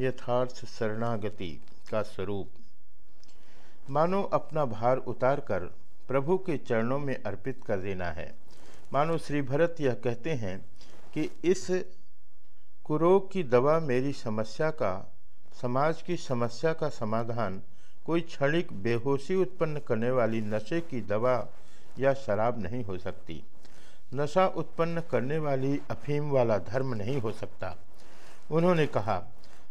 यथार्थ शरणागति का स्वरूप। मानो अपना भार उतारकर प्रभु के चरणों में अर्पित कर देना है। मानो श्री भरत यह कहते हैं कि इस कुरोग की दवा मेरी समस्या का, समाज की समस्या का समाधान, कोई क्षणिक बेहोशी उत्पन्न करने वाली नशे की दवा या शराब नहीं हो सकती। नशा उत्पन्न करने वाली अफीम वाला धर्म नहीं हो सकता। उन्होंने कहा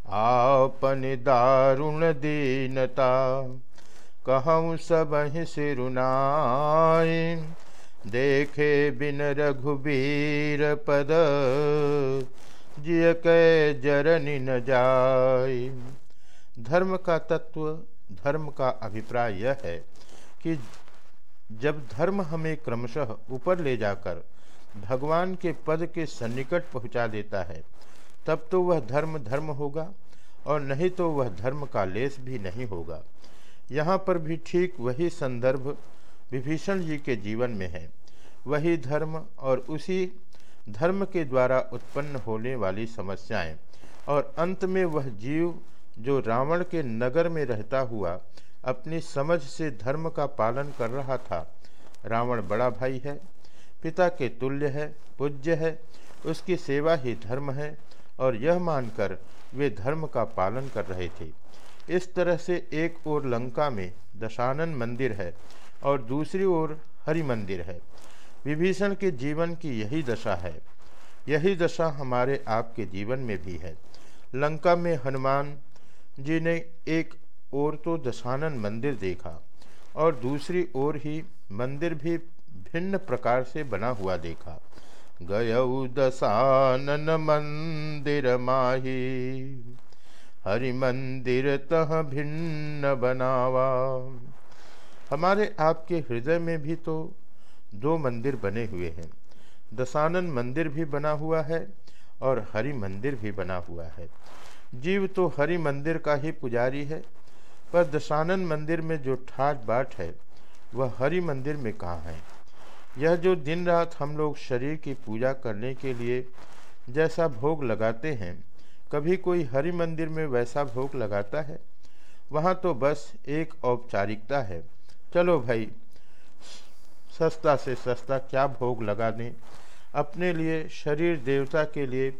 आपन दारुण दीनता कहूँ सब सिरुनाय देखे बिन रघुबीर पद, जिय कै जरनी न जाय धर्म का तत्व, धर्म का अभिप्राय यह है कि जब धर्म हमें क्रमशः ऊपर ले जाकर भगवान के पद के सन्निकट पहुँचा देता है तब तो वह धर्म धर्म होगा और नहीं तो वह धर्म का लेस भी नहीं होगा। यहाँ पर भी ठीक वही संदर्भ विभीषण जी के जीवन में है। वही धर्म और उसी धर्म के द्वारा उत्पन्न होने वाली समस्याएँ और अंत में वह जीव जो रावण के नगर में रहता हुआ अपनी समझ से धर्म का पालन कर रहा था, रावण बड़ा भाई है, पिता के तुल्य है, पूज्य है, उसकी सेवा ही धर्म है और यह मानकर वे धर्म का पालन कर रहे थे। इस तरह से एक ओर लंका में दशानन मंदिर है और दूसरी ओर हरि मंदिर है। विभीषण के जीवन की यही दशा है। यही दशा हमारे आपके जीवन में भी है। लंका में हनुमान जी ने एक ओर तो दशानन मंदिर देखा और दूसरी ओर ही मंदिर भी भिन्न प्रकार से बना हुआ देखा। गयऊ दसानन मंदिर माही हरि मंदिर तह भिन्न बनावा। हमारे आपके हृदय में भी तो दो मंदिर बने हुए हैं। दसानन मंदिर भी बना हुआ है और हरि मंदिर भी बना हुआ है। जीव तो हरि मंदिर का ही पुजारी है, पर दशानन मंदिर में जो ठाट बाट है, वह हरि मंदिर में कहाँ है? यह जो दिन रात हम लोग शरीर की पूजा करने के लिए जैसा भोग लगाते हैं, कभी कोई हरि मंदिर में वैसा भोग लगाता है? वहाँ तो बस एक औपचारिकता है। चलो भाई, सस्ता से सस्ता क्या भोग लगा दें? अपने लिए, शरीर देवता के लिए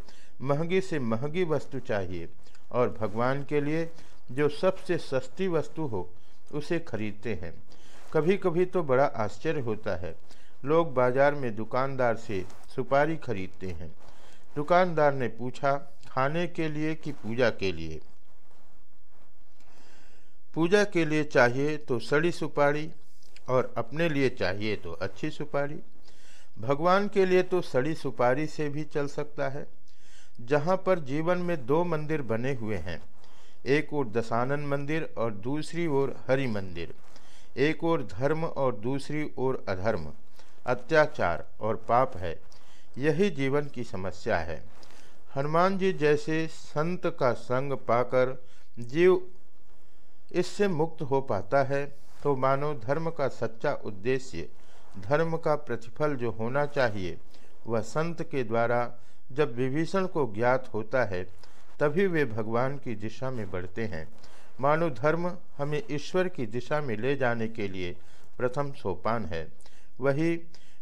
महँगी से महँगी वस्तु चाहिए और भगवान के लिए जो सबसे सस्ती वस्तु हो, उसे खरीदते हैं। कभी कभी तो बड़ा आश्चर्य होता है लोग बाज़ार में दुकानदार से सुपारी खरीदते हैं। दुकानदार ने पूछा, खाने के लिए कि पूजा के लिए? पूजा के लिए चाहिए तो सड़ी सुपारी और अपने लिए चाहिए तो अच्छी सुपारी। भगवान के लिए तो सड़ी सुपारी से भी चल सकता है। जहाँ पर जीवन में दो मंदिर बने हुए हैं, एक ओर दशानन मंदिर और दूसरी ओर हरि मंदिर, एक ओर धर्म और दूसरी ओर अधर्म। अत्याचार और पाप है। यही जीवन की समस्या है। हनुमान जी जैसे संत का संग पाकर जीव इससे मुक्त हो पाता है तो मानो धर्म का सच्चा उद्देश्य, धर्म का प्रतिफल जो होना चाहिए, वह संत के द्वारा जब विभीषण को ज्ञात होता है, तभी वे भगवान की दिशा में बढ़ते हैं। मानो धर्म हमें ईश्वर की दिशा में ले जाने के लिए प्रथम सोपान है। वही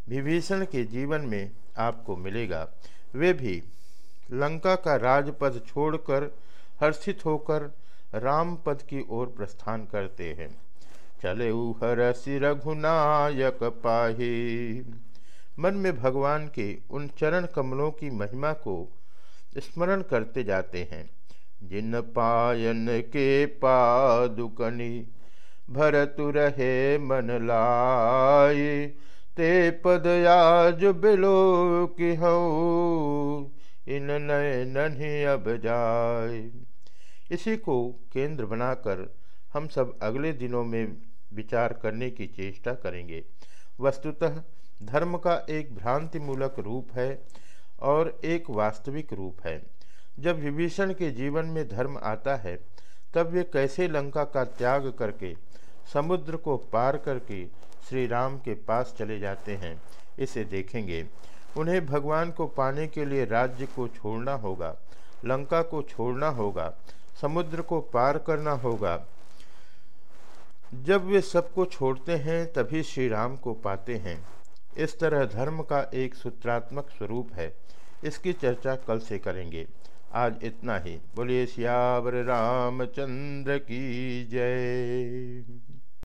विभीषण के जीवन में आपको मिलेगा। वे भी लंका का राजपद छोड़कर हर्षित होकर राम पद की ओर प्रस्थान करते हैं। चले हरसि रघुनायक पाही। मन में भगवान के उन चरण कमलों की महिमा को स्मरण करते जाते हैं। जिन पायन के पादुकनी भरतु रहे मन लाए, ते पदयाज बिलो कि इन नए नन्ही अब जाए। इसी को केंद्र बनाकर हम सब अगले दिनों में विचार करने की चेष्टा करेंगे। वस्तुतः धर्म का एक भ्रांति मूलक रूप है और एक वास्तविक रूप है। जब विभीषण के जीवन में धर्म आता है तब वे कैसे लंका का त्याग करके, समुद्र को पार करके श्री राम के पास चले जाते हैं, इसे देखेंगे। उन्हें भगवान को पाने के लिए राज्य को छोड़ना होगा, लंका को छोड़ना होगा, समुद्र को पार करना होगा। जब वे सबको छोड़ते हैं, तभी श्री राम को पाते हैं। इस तरह धर्म का एक सूत्रात्मक स्वरूप है। इसकी चर्चा कल से करेंगे। आज इतना ही। बोलिए श्यावर रामचंद्र की जय।